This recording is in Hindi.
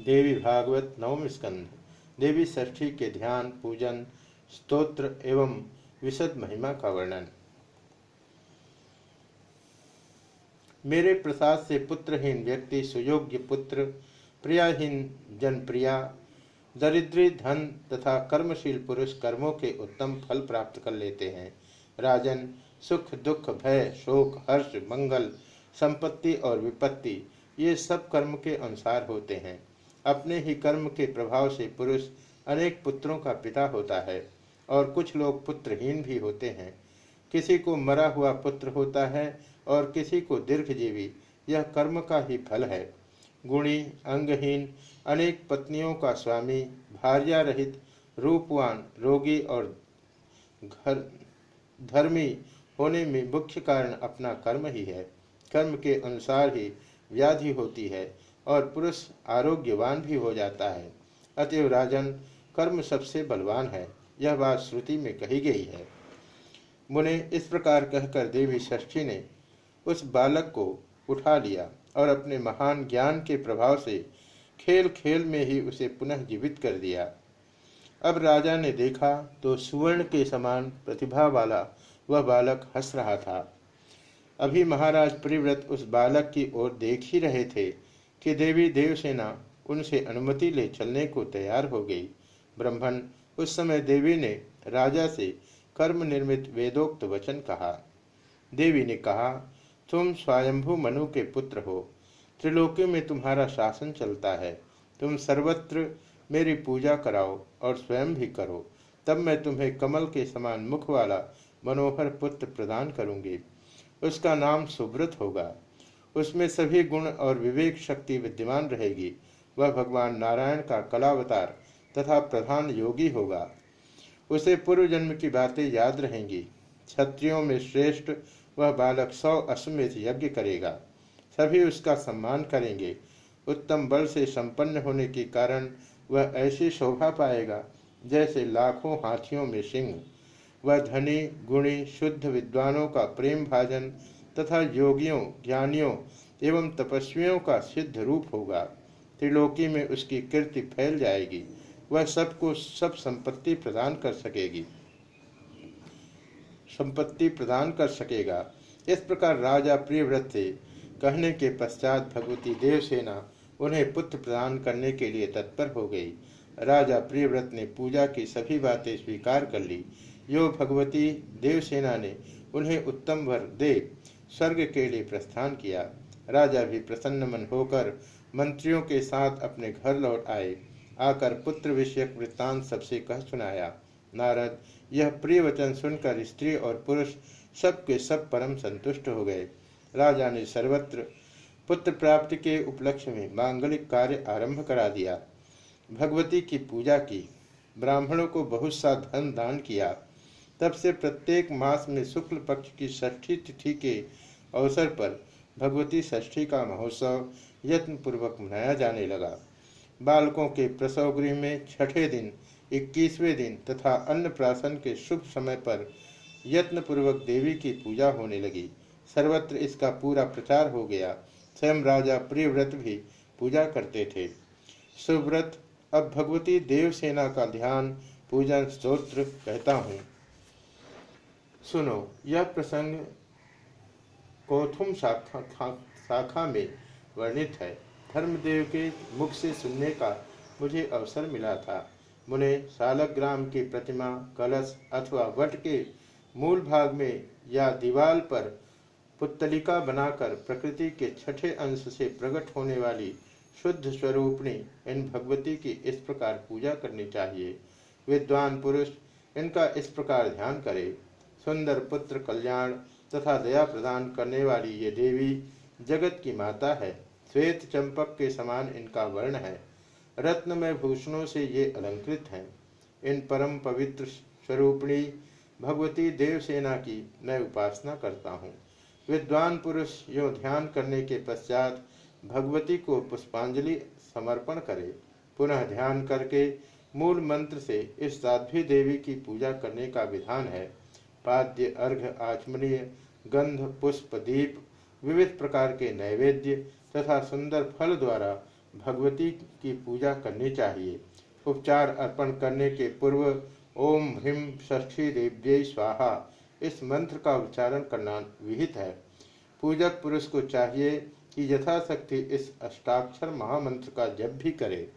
देवी भागवत नवम स्कंध। देवी षष्ठी के ध्यान, पूजन, स्तोत्र एवं विशद महिमा का वर्णन। मेरे प्रसाद से पुत्रहीन व्यक्ति, सुयोग्य पुत्र, प्रियाहीन जनप्रिया, दरिद्री धन तथा कर्मशील पुरुष कर्मों के उत्तम फल प्राप्त कर लेते हैं। राजन, सुख, दुख, भय, शोक, हर्ष, मंगल, संपत्ति और विपत्ति, ये सब कर्म के अनुसार होते हैं। अपने ही कर्म के प्रभाव से पुरुष अनेक पुत्रों का पिता होता है और कुछ लोग पुत्रहीन भी होते हैं। किसी को मरा हुआ पुत्र होता है और किसी को दीर्घजीवी, यह कर्म का ही फल है। गुणी, अंगहीन, अनेक पत्नियों का स्वामी, भार्या रहित, रूपवान, रोगी और घर, धर्मी होने में मुख्य कारण अपना कर्म ही है। कर्म के अनुसार ही व्याधि होती है और पुरुष आरोग्यवान भी हो जाता है। अतएव राजन, कर्म सबसे बलवान है। यह बात श्रुति में कही गई है। मुने इस प्रकार कहकर देवी षष्ठी ने उस बालक को उठा लिया और अपने महान ज्ञान के प्रभाव से खेल खेल में ही उसे पुनः जीवित कर दिया। अब राजा ने देखा तो सुवर्ण के समान प्रतिभा वाला वह बालक हंस रहा था। अभी महाराज प्रिव्रत उस बालक की ओर देख ही रहे थे कि देवी देवसेना उनसे अनुमति ले चलने को तैयार हो गई। ब्रह्मण उस समय देवी ने राजा से कर्म निर्मित वेदोक्त वचन कहा। देवी ने कहा, तुम स्वयंभू मनु के पुत्र हो। त्रिलोकी में तुम्हारा शासन चलता है। तुम सर्वत्र मेरी पूजा कराओ और स्वयं भी करो। तब मैं तुम्हें कमल के समान मुख वाला मनोहर पुत्र प्रदान करूँगी। उसका नाम सुब्रत होगा। उसमें सभी गुण और विवेक शक्ति विद्यमान रहेगी। वह भगवान नारायण का कलावतार तथा प्रधान योगी होगा। उसे पूर्व जन्म की बातें याद रहेंगी। क्षत्रियों में श्रेष्ठ वह बालक सौ अश्वमेध यज्ञ करेगा। सभी उसका सम्मान करेंगे। उत्तम बल से संपन्न होने के कारण वह ऐसी शोभा पाएगा जैसे लाखों हाथियों में सिंह। वह धनी, गुणी, शुद्ध विद्वानों का प्रेम भाजन तथा योगियों, ज्ञानियों एवं तपस्वियों का सिद्ध रूप होगा। त्रिलोकी में उसकी कीर्ति फैल जाएगी। वह सबको सब संपत्ति प्रदान कर सकेगी। संपत्ति प्रदान कर सकेगा। इस प्रकार राजा प्रियव्रत से कहने के पश्चात भगवती देवसेना उन्हें पुत्र प्रदान करने के लिए तत्पर हो गई। राजा प्रियव्रत ने पूजा की सभी बातें स्वीकार कर ली। यो भगवती देवसेना ने उन्हें उत्तम वर दे। स्वर्ग के लिए प्रस्थान किया। राजा भी प्रसन्न मन होकर मंत्रियों के साथ अपने घर लौट आए। आकर पुत्र विषयक वृत्तांत सबसे कह सुनाया, नारद, यह प्रिय वचन सुनकर स्त्री और पुरुष सब के सब परम संतुष्ट हो गए। राजा ने सर्वत्र पुत्र प्राप्ति के उपलक्ष्य में मांगलिक कार्य आरंभ करा दिया। भगवती की पूजा की। ब्राह्मणों को बहुत सा धन दान किया। तब से प्रत्येक मास में शुक्ल पक्ष की षष्ठी तिथि के अवसर पर भगवती षष्ठी का महोत्सव यत्न पूर्वक मनाया जाने लगा। बालकों के प्रसव गृह में छठे दिन, इक्कीसवें दिन तथा अन्न प्राशन के शुभ समय पर यत्न पूर्वक देवी की पूजा होने लगी। सर्वत्र इसका पूरा प्रचार हो गया। स्वयं राजा प्रियव्रत भी पूजा करते थे। सुव्रत, अब भगवती देवसेना का ध्यान पूजन स्त्रोत्र कहता हूँ। सुनो, यह प्रसंग कोथुम शाखा शाखा में वर्णित है। धर्मदेव के मुख से सुनने का मुझे अवसर मिला था। मुने सालग्राम की प्रतिमा, कलश अथवा वट के मूल भाग में या दीवाल पर पुतलिका बनाकर प्रकृति के छठे अंश से प्रकट होने वाली शुद्ध स्वरूपणी इन भगवती की इस प्रकार पूजा करनी चाहिए। विद्वान पुरुष इनका इस प्रकार ध्यान करे। सुंदर पुत्र कल्याण तथा दया प्रदान करने वाली ये देवी जगत की माता है। श्वेत चंपक के समान इनका वर्ण है। रत्न में भूषणों से ये अलंकृत हैं। इन परम पवित्र स्वरूपणी भगवती देवसेना की मैं उपासना करता हूँ। विद्वान पुरुष यो ध्यान करने के पश्चात भगवती को पुष्पांजलि समर्पण करे। पुनः ध्यान करके मूल मंत्र से इस साध्वी देवी की पूजा करने का विधान है। पाद्य, अर्घ, आचमनीय, गंध, पुष्प, दीप, विविध प्रकार के नैवेद्य तथा सुंदर फल द्वारा भगवती की पूजा करनी चाहिए। उपचार अर्पण करने के पूर्व ओम ह्रीम षष्ठी देव्य स्वाहा। इस मंत्र का उच्चारण करना विहित है। पूजक पुरुष को चाहिए कि यथाशक्ति इस अष्टाक्षर महामंत्र का जप भी करे।